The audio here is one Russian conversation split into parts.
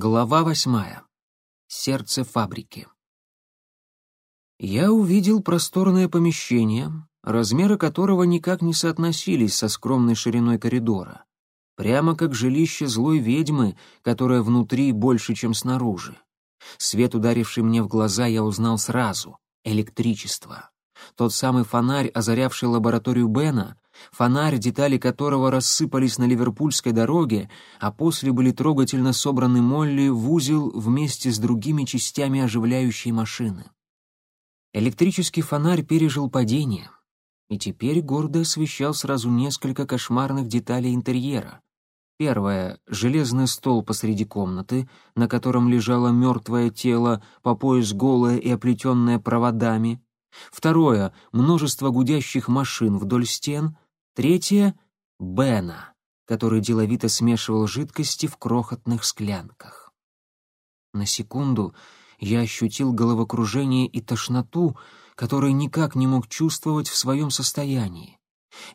Глава восьмая. Сердце фабрики. Я увидел просторное помещение, размеры которого никак не соотносились со скромной шириной коридора. Прямо как жилище злой ведьмы, которая внутри больше, чем снаружи. Свет, ударивший мне в глаза, я узнал сразу — электричество. Тот самый фонарь, озарявший лабораторию Бена, фонарь, детали которого рассыпались на ливерпульской дороге, а после были трогательно собраны Молли в узел вместе с другими частями оживляющей машины. Электрический фонарь пережил падение, и теперь гордо освещал сразу несколько кошмарных деталей интерьера. Первое — железный стол посреди комнаты, на котором лежало мертвое тело, по пояс голое и оплетенное проводами. Второе — множество гудящих машин вдоль стен — Третье — Бена, который деловито смешивал жидкости в крохотных склянках. На секунду я ощутил головокружение и тошноту, которые никак не мог чувствовать в своем состоянии.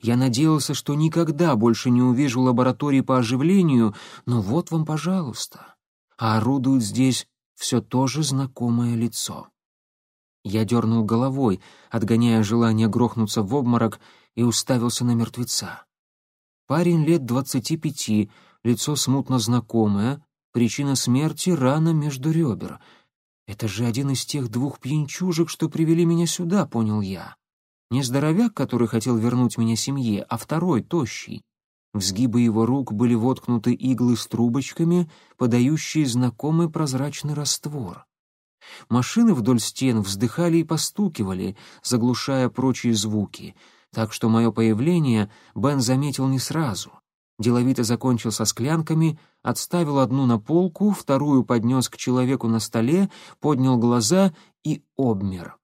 Я надеялся, что никогда больше не увижу лаборатории по оживлению, но вот вам, пожалуйста. А орудует здесь все то же знакомое лицо. Я дернул головой, отгоняя желание грохнуться в обморок, и уставился на мертвеца. Парень лет двадцати пяти, лицо смутно знакомое, причина смерти — рана между ребер. Это же один из тех двух пьянчужек, что привели меня сюда, понял я. Не здоровяк, который хотел вернуть меня семье, а второй, тощий. В сгибы его рук были воткнуты иглы с трубочками, подающие знакомый прозрачный раствор. Машины вдоль стен вздыхали и постукивали, заглушая прочие звуки — так что мое появление Бен заметил не сразу. Деловито закончил со склянками, отставил одну на полку, вторую поднес к человеку на столе, поднял глаза и обмер.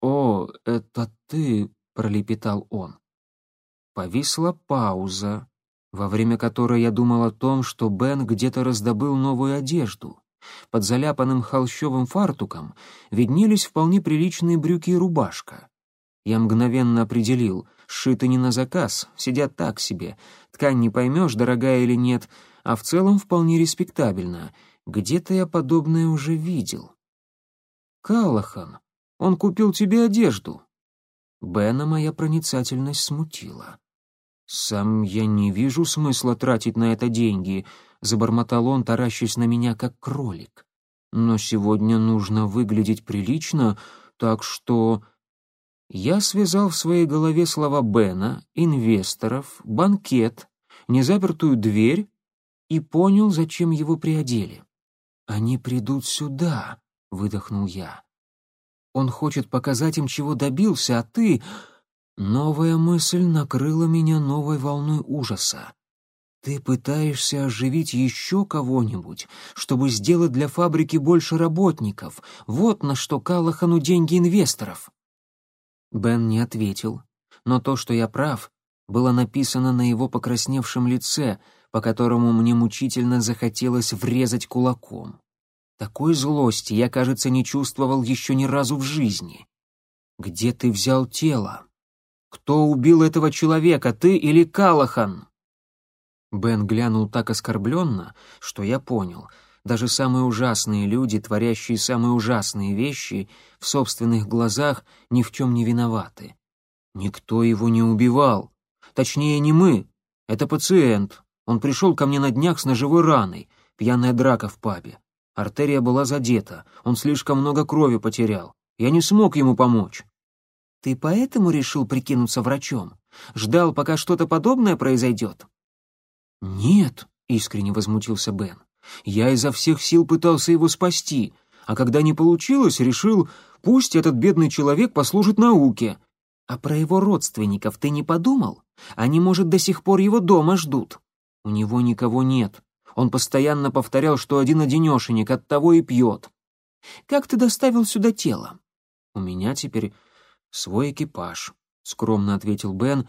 «О, это ты!» — пролепетал он. Повисла пауза, во время которой я думал о том, что Бен где-то раздобыл новую одежду. Под заляпанным холщовым фартуком виднелись вполне приличные брюки и рубашка. Я мгновенно определил, сшиты не на заказ, сидят так себе. Ткань не поймешь, дорогая или нет, а в целом вполне респектабельно. Где-то я подобное уже видел. Калахан, он купил тебе одежду. Бена моя проницательность смутила. «Сам я не вижу смысла тратить на это деньги», — забормотал он, таращась на меня, как кролик. «Но сегодня нужно выглядеть прилично, так что...» Я связал в своей голове слова Бена, инвесторов, банкет, незапертую дверь и понял, зачем его приодели. «Они придут сюда», — выдохнул я. «Он хочет показать им, чего добился, а ты...» Новая мысль накрыла меня новой волной ужаса. Ты пытаешься оживить еще кого-нибудь, чтобы сделать для фабрики больше работников. Вот на что Калахану деньги инвесторов. Бен не ответил, но то, что я прав, было написано на его покрасневшем лице, по которому мне мучительно захотелось врезать кулаком. Такой злости я, кажется, не чувствовал еще ни разу в жизни. «Где ты взял тело? Кто убил этого человека, ты или Калахан?» Бен глянул так оскорбленно, что я понял — даже самые ужасные люди, творящие самые ужасные вещи, в собственных глазах ни в чем не виноваты. Никто его не убивал. Точнее, не мы. Это пациент. Он пришел ко мне на днях с ножевой раной. Пьяная драка в пабе. Артерия была задета. Он слишком много крови потерял. Я не смог ему помочь. Ты поэтому решил прикинуться врачом? Ждал, пока что-то подобное произойдет? Нет, искренне возмутился Бен. Я изо всех сил пытался его спасти, а когда не получилось, решил, пусть этот бедный человек послужит науке. А про его родственников ты не подумал? Они, может, до сих пор его дома ждут. У него никого нет. Он постоянно повторял, что один-одинешенек, оттого и пьет. Как ты доставил сюда тело? У меня теперь свой экипаж, скромно ответил Бен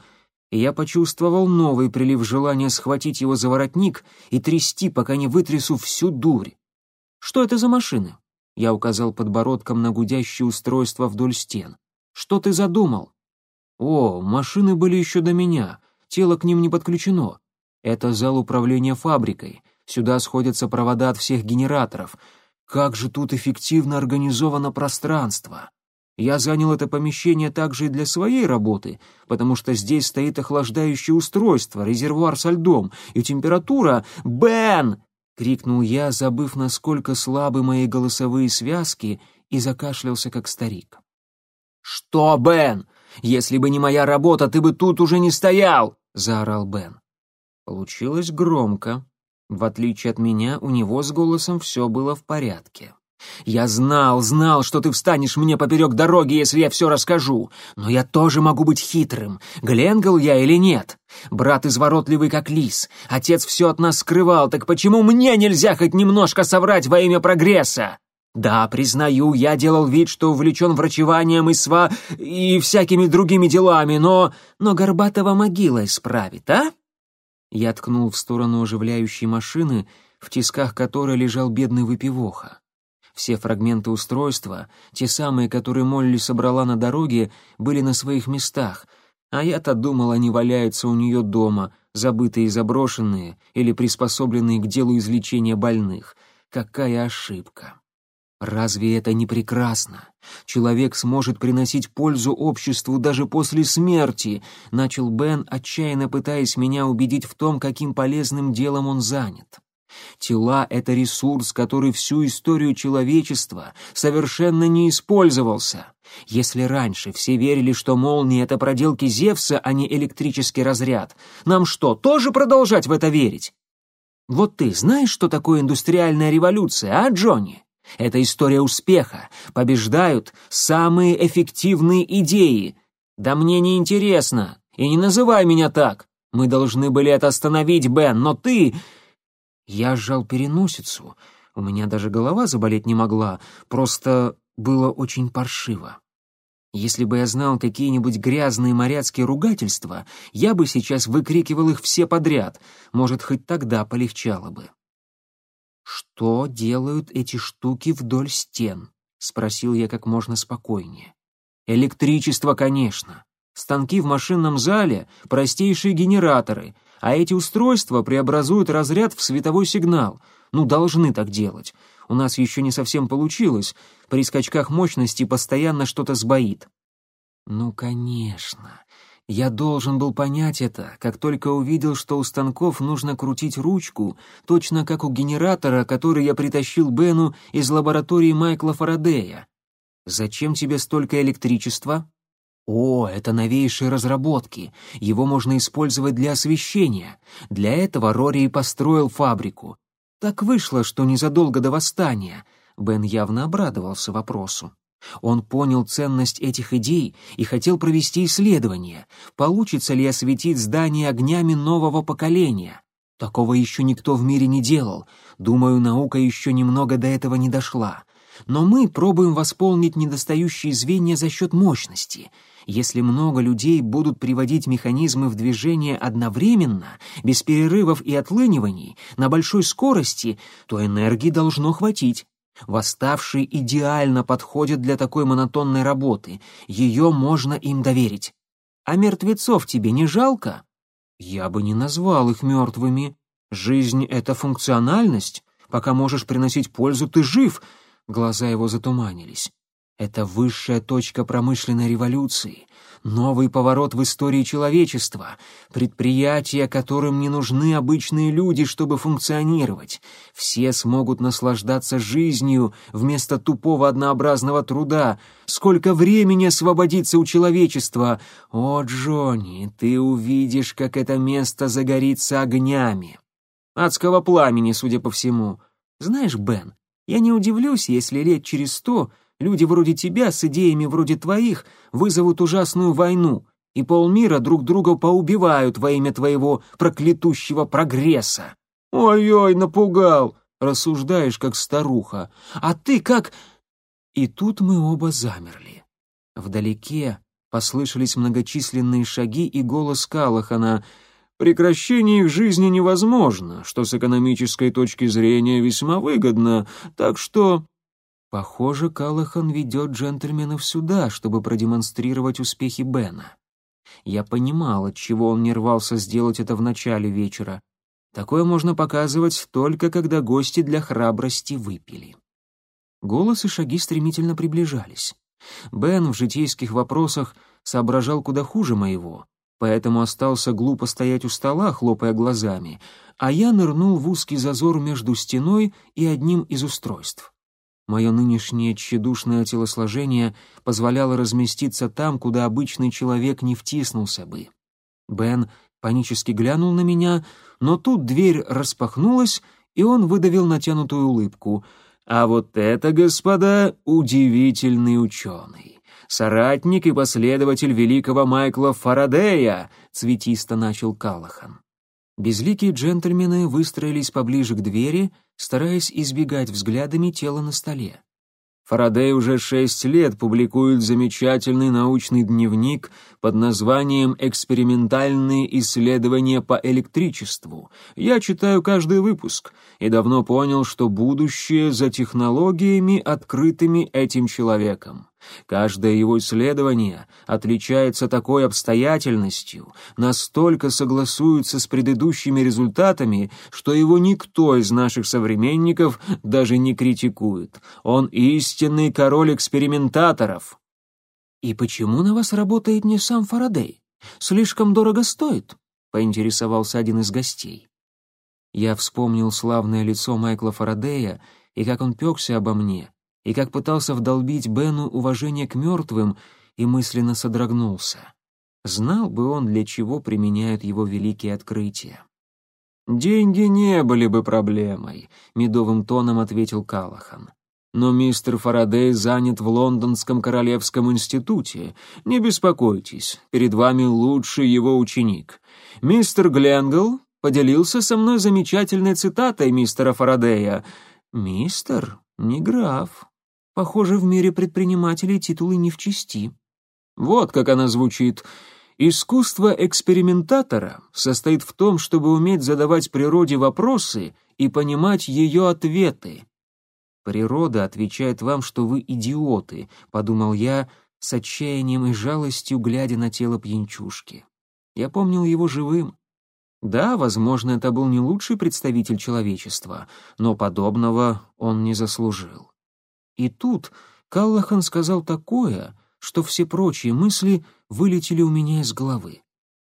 и я почувствовал новый прилив желания схватить его за воротник и трясти, пока не вытрясу всю дурь. «Что это за машины?» Я указал подбородком на гудящее устройство вдоль стен. «Что ты задумал?» «О, машины были еще до меня, тело к ним не подключено. Это зал управления фабрикой. Сюда сходятся провода от всех генераторов. Как же тут эффективно организовано пространство. Я занял это помещение также и для своей работы, потому что здесь стоит охлаждающее устройство, резервуар со льдом, и температура... «Бен!» — крикнул я, забыв, насколько слабы мои голосовые связки, и закашлялся, как старик. «Что, Бен? Если бы не моя работа, ты бы тут уже не стоял!» — заорал Бен. Получилось громко. В отличие от меня, у него с голосом все было в порядке. «Я знал, знал, что ты встанешь мне поперек дороги, если я все расскажу. Но я тоже могу быть хитрым. Гленгл я или нет? Брат изворотливый, как лис. Отец все от нас скрывал, так почему мне нельзя хоть немножко соврать во имя прогресса?» Да, признаю, я делал вид, что увлечен врачеванием и сва... и всякими другими делами, но... Но Горбатова могила исправит, а? Я ткнул в сторону оживляющей машины, в тисках которой лежал бедный выпивоха. Все фрагменты устройства, те самые, которые Молли собрала на дороге, были на своих местах, а я-то думал, они валяются у нее дома, забытые и заброшенные или приспособленные к делу излечения больных. Какая ошибка! Разве это не прекрасно? Человек сможет приносить пользу обществу даже после смерти, начал Бен, отчаянно пытаясь меня убедить в том, каким полезным делом он занят. Тела — это ресурс, который всю историю человечества совершенно не использовался. Если раньше все верили, что молнии — это проделки Зевса, а не электрический разряд, нам что, тоже продолжать в это верить? Вот ты знаешь, что такое индустриальная революция, а, Джонни? Это история успеха. Побеждают самые эффективные идеи. Да мне не интересно. И не называй меня так. Мы должны были это остановить, Бен, но ты... Я сжал переносицу. У меня даже голова заболеть не могла. Просто было очень паршиво. Если бы я знал какие-нибудь грязные моряцкие ругательства, я бы сейчас выкрикивал их все подряд. Может, хоть тогда полегчало бы. «Что делают эти штуки вдоль стен?» — спросил я как можно спокойнее. «Электричество, конечно. Станки в машинном зале — простейшие генераторы, а эти устройства преобразуют разряд в световой сигнал. Ну, должны так делать. У нас еще не совсем получилось. При скачках мощности постоянно что-то сбоит». «Ну, конечно. Я должен был понять это, как только увидел, что у станков нужно крутить ручку, точно как у генератора, который я притащил Бену из лаборатории Майкла Фарадея. Зачем тебе столько электричества? О, это новейшие разработки. Его можно использовать для освещения. Для этого Рори и построил фабрику. Так вышло, что незадолго до восстания. Бен явно обрадовался вопросу. Он понял ценность этих идей и хотел провести исследование, получится ли осветить здание огнями нового поколения. Такого еще никто в мире не делал. Думаю, наука еще немного до этого не дошла. Но мы пробуем восполнить недостающие звенья за счет мощности. Если много людей будут приводить механизмы в движение одновременно, без перерывов и отлыниваний, на большой скорости, то энергии должно хватить. Восставшие идеально подходят для такой монотонной работы. Ее можно им доверить. А мертвецов тебе не жалко? Я бы не назвал их мертвыми. Жизнь — это функциональность. Пока можешь приносить пользу, ты жив. Глаза его затуманились. Это высшая точка промышленной революции новый поворот в истории человечества, предприятия, которым не нужны обычные люди, чтобы функционировать. Все смогут наслаждаться жизнью вместо тупого однообразного труда. Сколько времени освободится у человечества! О, Джонни, ты увидишь, как это место загорится огнями. Адского пламени, судя по всему. Знаешь, Бен, я не удивлюсь, если лет через сто Люди вроде тебя с идеями вроде твоих вызовут ужасную войну, и полмира друг друга поубивают во имя твоего проклятущего прогресса. Ой-ой, напугал, рассуждаешь как старуха. А ты как... И тут мы оба замерли. Вдалеке послышались многочисленные шаги и голос Калахана. Прекращение их жизни невозможно, что с экономической точки зрения весьма выгодно, так что Похоже, Калахан ведет джентльменов сюда, чтобы продемонстрировать успехи Бена. Я понимал, от чего он не рвался сделать это в начале вечера. Такое можно показывать только когда гости для храбрости выпили. Голос и шаги стремительно приближались. Бен в житейских вопросах соображал куда хуже моего, поэтому остался глупо стоять у стола, хлопая глазами, а я нырнул в узкий зазор между стеной и одним из устройств. Мое нынешнее тщедушное телосложение позволяло разместиться там, куда обычный человек не втиснулся бы. Бен панически глянул на меня, но тут дверь распахнулась, и он выдавил натянутую улыбку. «А вот это, господа, удивительный ученый! Соратник и последователь великого Майкла Фарадея!» — цветисто начал Калахан. Безликие джентльмены выстроились поближе к двери, стараясь избегать взглядами тела на столе. Фарадей уже шесть лет публикует замечательный научный дневник под названием «Экспериментальные исследования по электричеству». Я читаю каждый выпуск и давно понял, что будущее за технологиями, открытыми этим человеком. Каждое его исследование отличается такой обстоятельностью, настолько согласуется с предыдущими результатами, что его никто из наших современников даже не критикует. Он истинный король экспериментаторов. «И почему на вас работает не сам Фарадей? Слишком дорого стоит?» — поинтересовался один из гостей. Я вспомнил славное лицо Майкла Фарадея и как он пекся обо мне — и как пытался вдолбить Бену уважение к мертвым, и мысленно содрогнулся. Знал бы он, для чего применяют его великие открытия. «Деньги не были бы проблемой», — медовым тоном ответил Калахан. «Но мистер Фарадей занят в Лондонском Королевском институте. Не беспокойтесь, перед вами лучший его ученик. Мистер Гленгл поделился со мной замечательной цитатой мистера Фарадея. «Мистер, не граф, Похоже, в мире предпринимателей титулы не в чести. Вот как она звучит. Искусство экспериментатора состоит в том, чтобы уметь задавать природе вопросы и понимать ее ответы. Природа отвечает вам, что вы идиоты, подумал я с отчаянием и жалостью, глядя на тело пьянчушки. Я помнил его живым. Да, возможно, это был не лучший представитель человечества, но подобного он не заслужил. И тут Каллахан сказал такое, что все прочие мысли вылетели у меня из головы.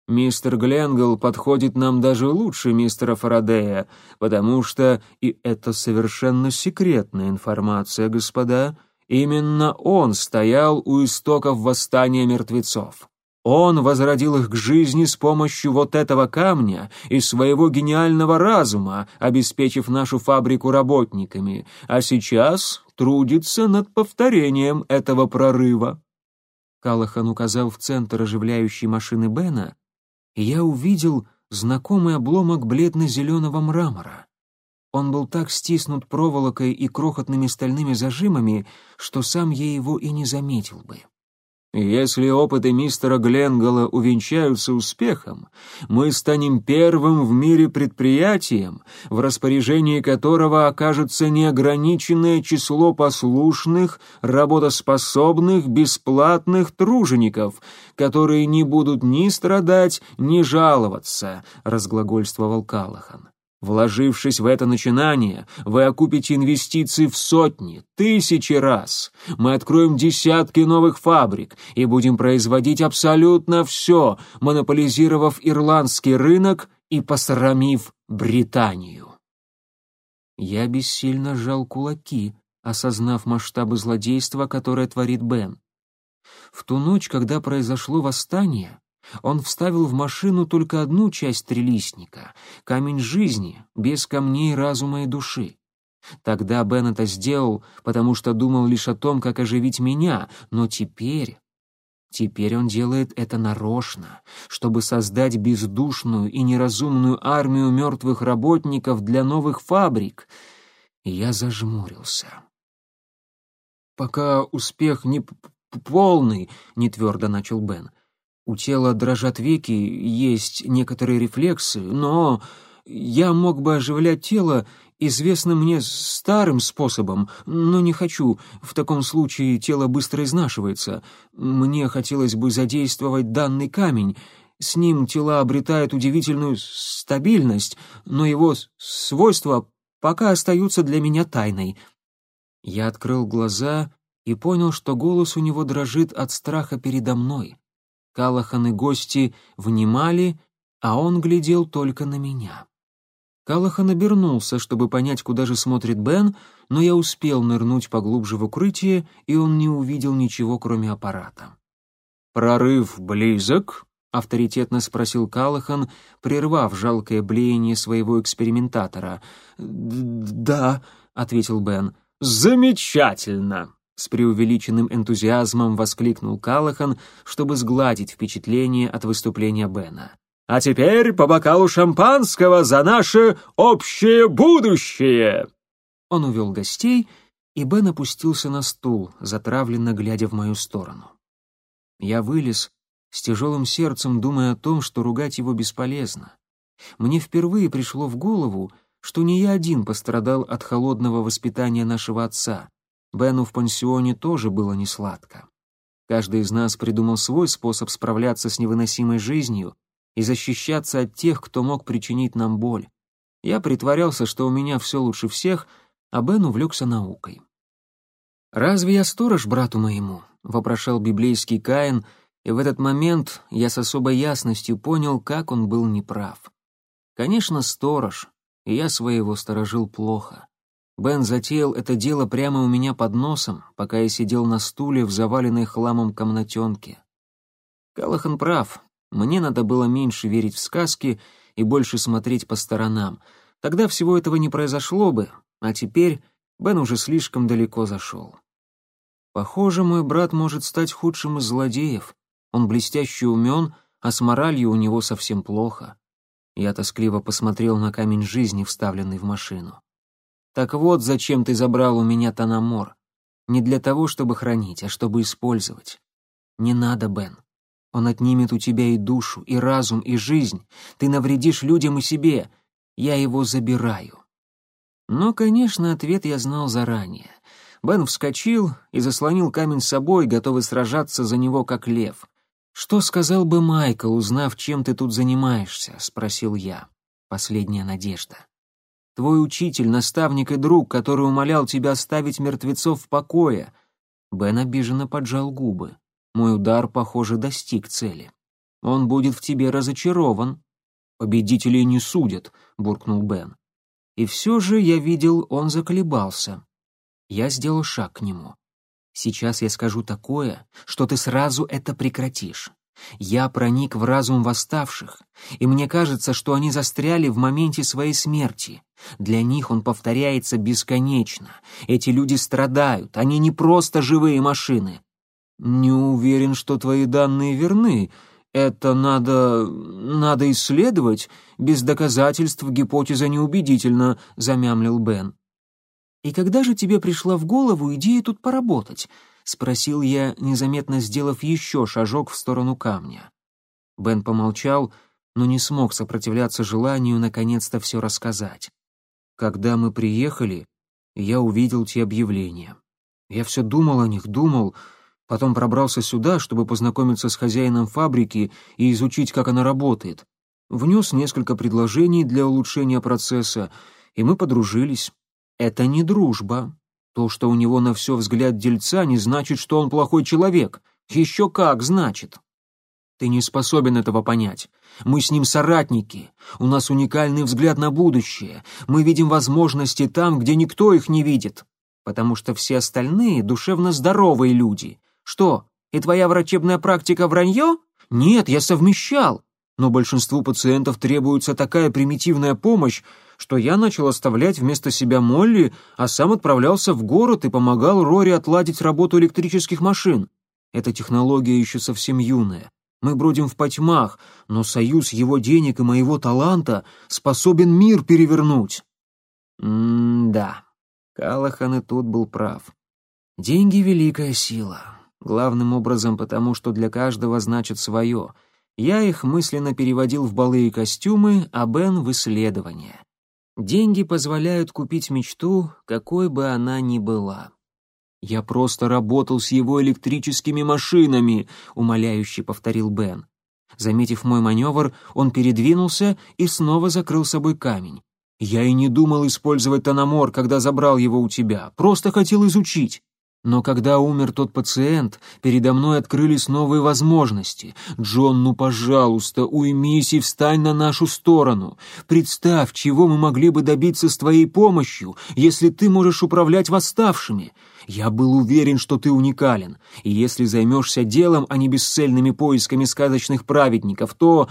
«Мистер Гленгл подходит нам даже лучше мистера Фарадея, потому что, и это совершенно секретная информация, господа, именно он стоял у истоков восстания мертвецов. Он возродил их к жизни с помощью вот этого камня и своего гениального разума, обеспечив нашу фабрику работниками, а сейчас трудится над повторением этого прорыва. Калахан указал в центр оживляющей машины Бена, и я увидел знакомый обломок бледно-зеленого мрамора. Он был так стиснут проволокой и крохотными стальными зажимами, что сам я его и не заметил бы. Если опыты мистера Гленгола увенчаются успехом, мы станем первым в мире предприятием, в распоряжении которого окажется неограниченное число послушных, работоспособных, бесплатных тружеников, которые не будут ни страдать, ни жаловаться, разглагольствовал Калахан. Вложившись в это начинание, вы окупите инвестиции в сотни, тысячи раз. Мы откроем десятки новых фабрик и будем производить абсолютно все, монополизировав ирландский рынок и посрамив Британию. Я бессильно сжал кулаки, осознав масштабы злодейства, которое творит Бен. В ту ночь, когда произошло восстание, он вставил в машину только одну часть трилистника — камень жизни, без камней разума и души. Тогда Бен это сделал, потому что думал лишь о том, как оживить меня, но теперь... Теперь он делает это нарочно, чтобы создать бездушную и неразумную армию мертвых работников для новых фабрик. Я зажмурился. «Пока успех не полный», — нетвердо начал Бен, — у тела дрожат веки, есть некоторые рефлексы, но я мог бы оживлять тело известным мне старым способом, но не хочу. В таком случае тело быстро изнашивается. Мне хотелось бы задействовать данный камень. с ним тела обретают удивительную стабильность, но его свойства пока остаются для меня тайной». Я открыл глаза и понял, что голос у него дрожит от страха передо мной. Калахан и гости внимали, а он глядел только на меня. Калахан обернулся, чтобы понять, куда же смотрит Бен, но я успел нырнуть поглубже в укрытие, и он не увидел ничего, кроме аппарата. «Прорыв близок?» — авторитетно спросил Калахан, прервав жалкое блеяние своего экспериментатора. «Да», — ответил Бен. «Замечательно!» — с преувеличенным энтузиазмом воскликнул Калахан, чтобы сгладить впечатление от выступления Бена. «А теперь по бокалу шампанского за наше общее будущее!» Он увел гостей, и Бен опустился на стул, затравленно глядя в мою сторону. Я вылез, с тяжелым сердцем думая о том, что ругать его бесполезно. Мне впервые пришло в голову, что не я один пострадал от холодного воспитания нашего отца. Бену в пансионе тоже было несладко. Каждый из нас придумал свой способ справляться с невыносимой жизнью и защищаться от тех, кто мог причинить нам боль. Я притворялся, что у меня все лучше всех, а Бен увлекся наукой. «Разве я сторож брату моему?» — вопрошал библейский Каин, и в этот момент я с особой ясностью понял, как он был неправ. Конечно, сторож, и я своего сторожил плохо. Бен затеял это дело прямо у меня под носом, пока я сидел на стуле в заваленной хламом комнатенке. Калахан прав. Мне надо было меньше верить в сказки и больше смотреть по сторонам. Тогда всего этого не произошло бы, а теперь Бен уже слишком далеко зашел. Похоже, мой брат может стать худшим из злодеев. Он блестяще умен, а с моралью у него совсем плохо. Я тоскливо посмотрел на камень жизни, вставленный в машину. Так вот, зачем ты забрал у меня Танамор. Не для того, чтобы хранить, а чтобы использовать. Не надо, Бен. Он отнимет у тебя и душу, и разум, и жизнь. Ты навредишь людям и себе. Я его забираю. Но, конечно, ответ я знал заранее. Бен вскочил и заслонил камень с собой, готовый сражаться за него, как лев. «Что сказал бы Майкл, узнав, чем ты тут занимаешься?» — спросил я. Последняя надежда. Твой учитель, наставник и друг, который умолял тебя оставить мертвецов в покое». Бен обиженно поджал губы. Мой удар, похоже, достиг цели. Он будет в тебе разочарован. Победителей не судят, буркнул Бен. И все же я видел, он заколебался. Я сделал шаг к нему. Сейчас я скажу такое, что ты сразу это прекратишь. Я проник в разум восставших, и мне кажется, что они застряли в моменте своей смерти. Для них он повторяется бесконечно. Эти люди страдают, они не просто живые машины. Не уверен, что твои данные верны. Это надо... надо исследовать. Без доказательств гипотеза неубедительна, замямлил Бен. И когда же тебе пришла в голову идея тут поработать? — спросил я, незаметно сделав еще шажок в сторону камня. Бен помолчал, но не смог сопротивляться желанию наконец-то все рассказать. Когда мы приехали, я увидел те объявления. Я все думал о них, думал, потом пробрался сюда, чтобы познакомиться с хозяином фабрики и изучить, как она работает. Внес несколько предложений для улучшения процесса, и мы подружились. Это не дружба, то, что у него на все взгляд дельца, не значит, что он плохой человек. Еще как значит. Ты не способен этого понять. Мы с ним соратники. У нас уникальный взгляд на будущее. Мы видим возможности там, где никто их не видит. Потому что все остальные душевно здоровые люди. Что, и твоя врачебная практика вранье? Нет, я совмещал. Но большинству пациентов требуется такая примитивная помощь, что я начал оставлять вместо себя Молли, а сам отправлялся в город и помогал Рори отладить работу электрических машин. Эта технология еще совсем юная. Мы бродим в потьмах, но союз его денег и моего таланта способен мир перевернуть. М-да, Калахан и тут был прав. Деньги — великая сила. Главным образом потому, что для каждого значит свое. Я их мысленно переводил в балы и костюмы, а Бен — в исследования. Деньги позволяют купить мечту, какой бы она ни была. «Я просто работал с его электрическими машинами», — умоляюще повторил Бен. Заметив мой маневр, он передвинулся и снова закрыл собой камень. «Я и не думал использовать тономор, когда забрал его у тебя. Просто хотел изучить. Но когда умер тот пациент, передо мной открылись новые возможности. Джон, ну, пожалуйста, уймись и встань на нашу сторону. Представь, чего мы могли бы добиться с твоей помощью, если ты можешь управлять восставшими. Я был уверен, что ты уникален, и если займешься делом, а не бесцельными поисками сказочных праведников, то...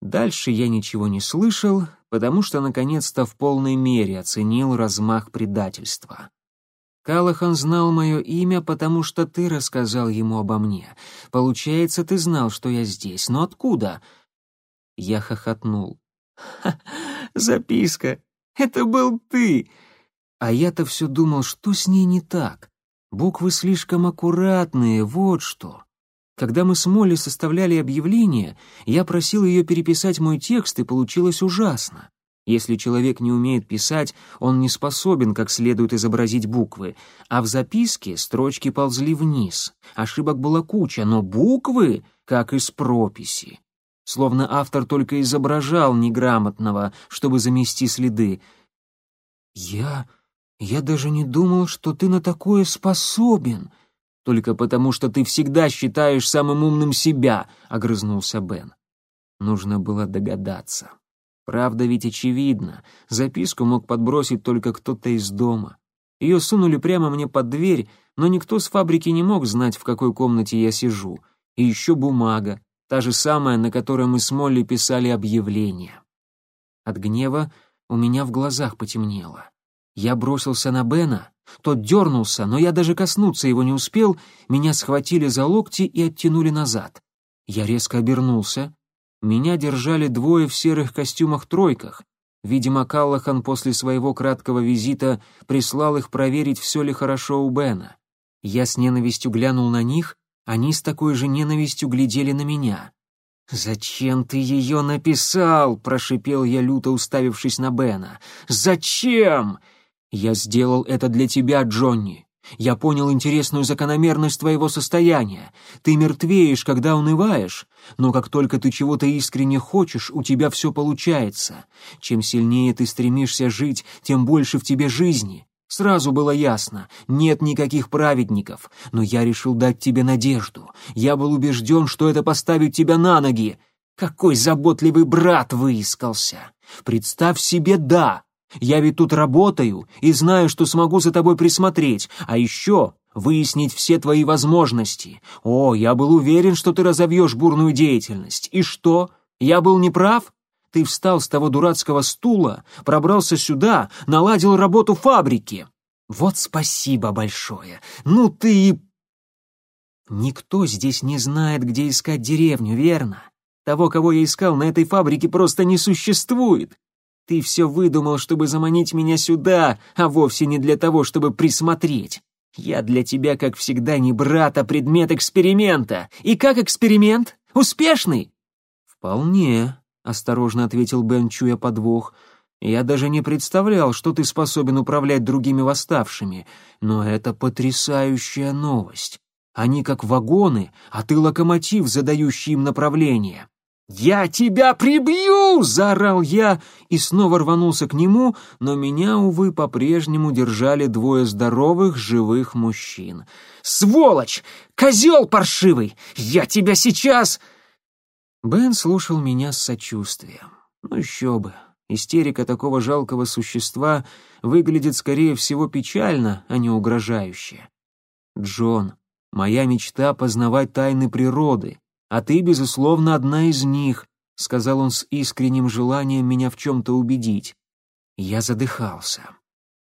Дальше я ничего не слышал, потому что наконец-то в полной мере оценил размах предательства. Калахан знал мое имя, потому что ты рассказал ему обо мне. Получается, ты знал, что я здесь. Но откуда?» Я хохотнул. «Ха, записка. Это был ты!» А я-то все думал, что с ней не так. Буквы слишком аккуратные, вот что. Когда мы с Молли составляли объявление, я просил ее переписать мой текст, и получилось ужасно. Если человек не умеет писать, он не способен как следует изобразить буквы, а в записке строчки ползли вниз. Ошибок была куча, но буквы как из прописи. Словно автор только изображал неграмотного, чтобы замести следы. «Я... я даже не думал, что ты на такое способен», «Только потому, что ты всегда считаешь самым умным себя», — огрызнулся Бен. Нужно было догадаться. Правда ведь очевидна. Записку мог подбросить только кто-то из дома. Ее сунули прямо мне под дверь, но никто с фабрики не мог знать, в какой комнате я сижу. И еще бумага, та же самая, на которой мы с Молли писали объявление. От гнева у меня в глазах потемнело. Я бросился на Бена, тот дернулся, но я даже коснуться его не успел, меня схватили за локти и оттянули назад. Я резко обернулся, меня держали двое в серых костюмах-тройках. Видимо, Каллахан после своего краткого визита прислал их проверить, все ли хорошо у Бена. Я с ненавистью глянул на них, они с такой же ненавистью глядели на меня. «Зачем ты ее написал?» — прошипел я, люто уставившись на Бена. «Зачем?» «Я сделал это для тебя, Джонни. Я понял интересную закономерность твоего состояния. Ты мертвеешь, когда унываешь, но как только ты чего-то искренне хочешь, у тебя все получается. Чем сильнее ты стремишься жить, тем больше в тебе жизни. Сразу было ясно, нет никаких праведников, но я решил дать тебе надежду. Я был убежден, что это поставит тебя на ноги. Какой заботливый брат выискался! Представь себе, да, я ведь тут работаю и знаю, что смогу за тобой присмотреть, а еще выяснить все твои возможности. О, я был уверен, что ты разовьешь бурную деятельность. И что? Я был неправ? Ты встал с того дурацкого стула, пробрался сюда, наладил работу фабрики. Вот спасибо большое. Ну ты Никто здесь не знает, где искать деревню, верно? Того, кого я искал на этой фабрике, просто не существует. Ты все выдумал, чтобы заманить меня сюда, а вовсе не для того, чтобы присмотреть. Я для тебя, как всегда, не брат, а предмет эксперимента. И как эксперимент? Успешный?» «Вполне», — осторожно ответил Бен, чуя подвох. «Я даже не представлял, что ты способен управлять другими восставшими. Но это потрясающая новость. Они как вагоны, а ты локомотив, задающий им направление. «Я тебя прибью!» — заорал я и снова рванулся к нему, но меня, увы, по-прежнему держали двое здоровых, живых мужчин. «Сволочь! Козел паршивый! Я тебя сейчас...» Бен слушал меня с сочувствием. Ну еще бы. Истерика такого жалкого существа выглядит, скорее всего, печально, а не угрожающе. «Джон, моя мечта — познавать тайны природы, а ты, безусловно, одна из них», — сказал он с искренним желанием меня в чем-то убедить. Я задыхался.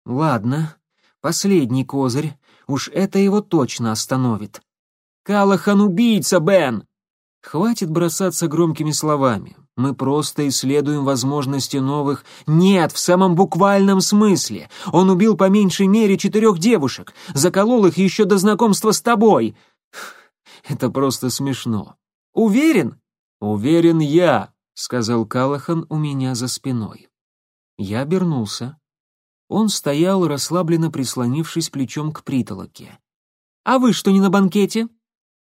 «Ладно, последний козырь, уж это его точно остановит». «Калахан убийца, Бен!» «Хватит бросаться громкими словами. Мы просто исследуем возможности новых...» «Нет, в самом буквальном смысле. Он убил по меньшей мере четырех девушек, заколол их еще до знакомства с тобой». «Это просто смешно. Уверен? Уверен я, сказал Калахан у меня за спиной. Я обернулся. Он стоял, расслабленно прислонившись плечом к притолоке. «А вы что, не на банкете?»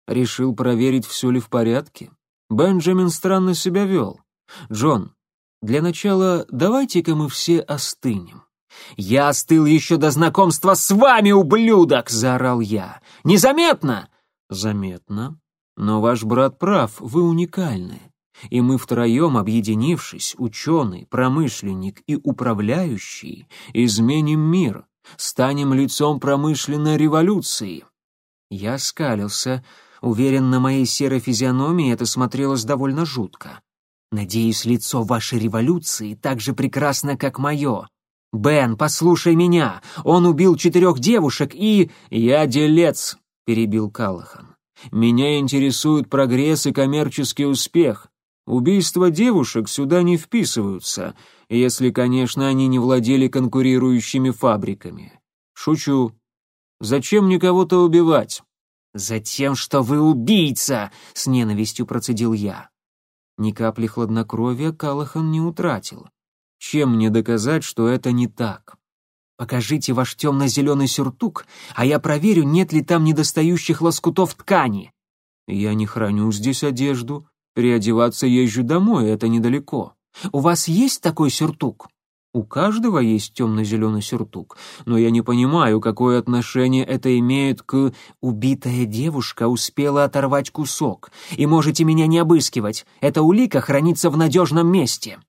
«Решил проверить, все ли в порядке. Бенджамин странно себя вел. Джон, для начала давайте-ка мы все остынем. «Я остыл еще до знакомства с вами, ублюдок!» — заорал я. «Незаметно!» «Заметно. Но ваш брат прав, вы уникальны. И мы втроем, объединившись, ученый, промышленник и управляющий, изменим мир, станем лицом промышленной революции». Я скалился. Уверен, на моей серой физиономии это смотрелось довольно жутко. Надеюсь, лицо вашей революции так же прекрасно, как мое. Бен, послушай меня. Он убил четырех девушек и... Я делец, перебил Калахан. Меня интересует прогресс и коммерческий успех. Убийства девушек сюда не вписываются, если, конечно, они не владели конкурирующими фабриками. Шучу. Зачем мне кого-то убивать? Затем, что вы убийца, с ненавистью процедил я. Ни капли хладнокровия Калахан не утратил. Чем мне доказать, что это не так? Покажите ваш темно-зеленый сюртук, а я проверю, нет ли там недостающих лоскутов ткани. Я не храню здесь одежду. Переодеваться езжу домой, это недалеко. У вас есть такой сюртук? У каждого есть темно-зеленый сюртук, но я не понимаю, какое отношение это имеет к «убитая девушка успела оторвать кусок, и можете меня не обыскивать, эта улика хранится в надежном месте».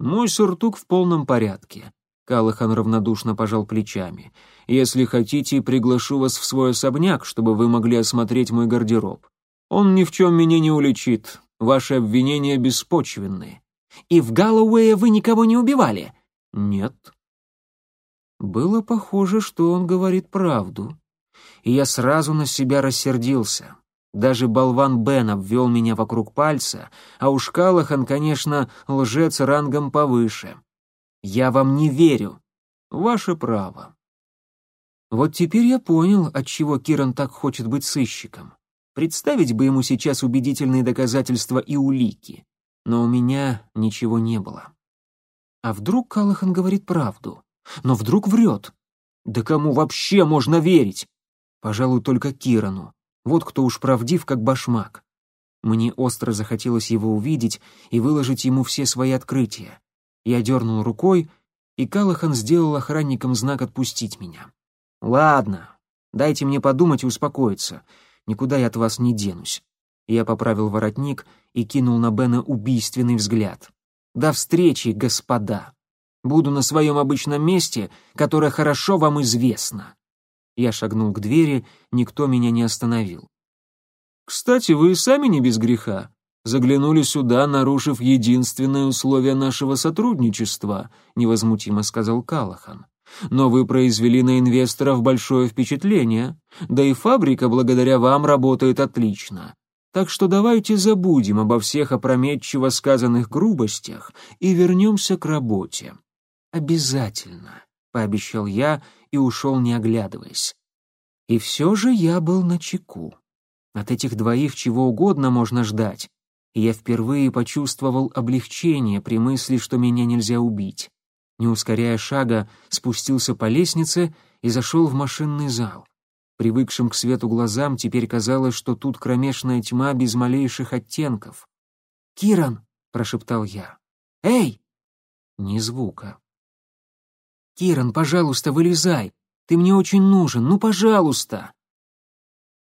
Мой сюртук в полном порядке. Калахан равнодушно пожал плечами. «Если хотите, приглашу вас в свой особняк, чтобы вы могли осмотреть мой гардероб. Он ни в чем меня не уличит. Ваши обвинения беспочвенны». «И в Галлоуэе вы никого не убивали?» «Нет». Было похоже, что он говорит правду. И я сразу на себя рассердился. Даже болван Бен обвел меня вокруг пальца, а уж Калахан, конечно, лжец рангом повыше. Я вам не верю. Ваше право. Вот теперь я понял, отчего Киран так хочет быть сыщиком. Представить бы ему сейчас убедительные доказательства и улики. Но у меня ничего не было. А вдруг Калахан говорит правду? Но вдруг врет? Да кому вообще можно верить? Пожалуй, только Кирану. Вот кто уж правдив, как башмак. Мне остро захотелось его увидеть и выложить ему все свои открытия. Я дернул рукой, и Калахан сделал охранникам знак «отпустить меня». «Ладно, дайте мне подумать и успокоиться. Никуда я от вас не денусь». Я поправил воротник и кинул на Бена убийственный взгляд. «До встречи, господа. Буду на своем обычном месте, которое хорошо вам известно». Я шагнул к двери, никто меня не остановил. «Кстати, вы сами не без греха заглянули сюда, нарушив единственное условие нашего сотрудничества», — невозмутимо сказал Калахан. «Но вы произвели на инвесторов большое впечатление, да и фабрика благодаря вам работает отлично. Так что давайте забудем обо всех опрометчиво сказанных грубостях и вернемся к работе». «Обязательно», — пообещал я и ушел, не оглядываясь. И все же я был на чеку. От этих двоих чего угодно можно ждать, и я впервые почувствовал облегчение при мысли, что меня нельзя убить. Не ускоряя шага, спустился по лестнице и зашел в машинный зал. Привыкшим к свету глазам теперь казалось, что тут кромешная тьма без малейших оттенков. «Киран!» — прошептал я. «Эй!» Ни звука. «Киран, пожалуйста, вылезай! Ты мне очень нужен, ну, пожалуйста!»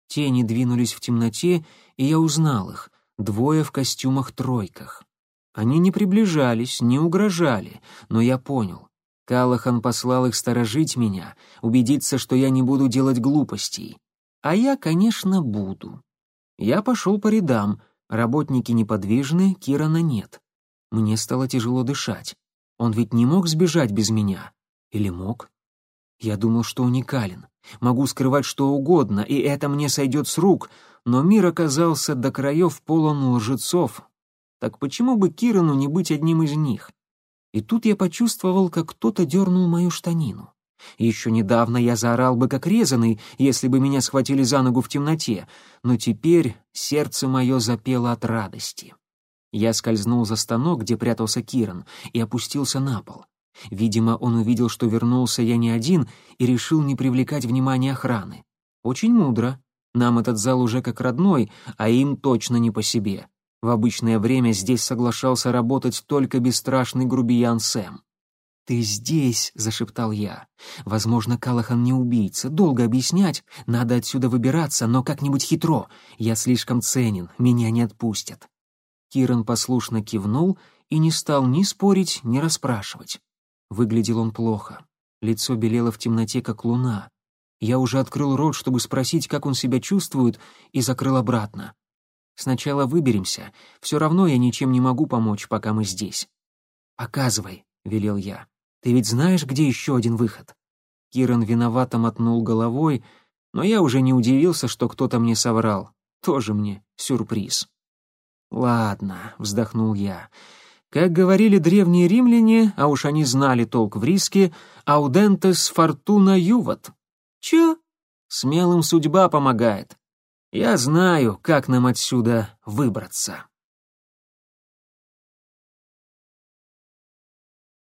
Тени двинулись в темноте, и я узнал их двое в костюмах-тройках. Они не приближались, не угрожали, но я понял. Калахан послал их сторожить меня, убедиться, что я не буду делать глупостей. А я, конечно, буду. Я пошел по рядам, работники неподвижны, Кирана нет. Мне стало тяжело дышать. Он ведь не мог сбежать без меня. Или мог? Я думал, что уникален. Могу скрывать что угодно, и это мне сойдет с рук, но мир оказался до краев полон лжецов. Так почему бы Кирану не быть одним из них? И тут я почувствовал, как кто-то дернул мою штанину. Еще недавно я заорал бы как резаный, если бы меня схватили за ногу в темноте, но теперь сердце мое запело от радости. Я скользнул за станок, где прятался Киран, и опустился на пол. Видимо, он увидел, что вернулся я не один, и решил не привлекать внимания охраны. Очень мудро. Нам этот зал уже как родной, а им точно не по себе. В обычное время здесь соглашался работать только бесстрашный грубиян Сэм. «Ты здесь», — зашептал я. «Возможно, Калахан не убийца. Долго объяснять. Надо отсюда выбираться, но как-нибудь хитро. Я слишком ценен, меня не отпустят». Киран послушно кивнул и не стал ни спорить, ни расспрашивать. Выглядел он плохо. Лицо белело в темноте, как луна. Я уже открыл рот, чтобы спросить, как он себя чувствует, и закрыл обратно. «Сначала выберемся. Все равно я ничем не могу помочь, пока мы здесь». «Показывай», — велел я. Ты ведь знаешь, где еще один выход?» Киран виновато мотнул головой, но я уже не удивился, что кто-то мне соврал. Тоже мне сюрприз. «Ладно», — вздохнул я. «Как говорили древние римляне, а уж они знали толк в риске, аудентес фортуна юват». «Чё?» «Смелым судьба помогает. Я знаю, как нам отсюда выбраться».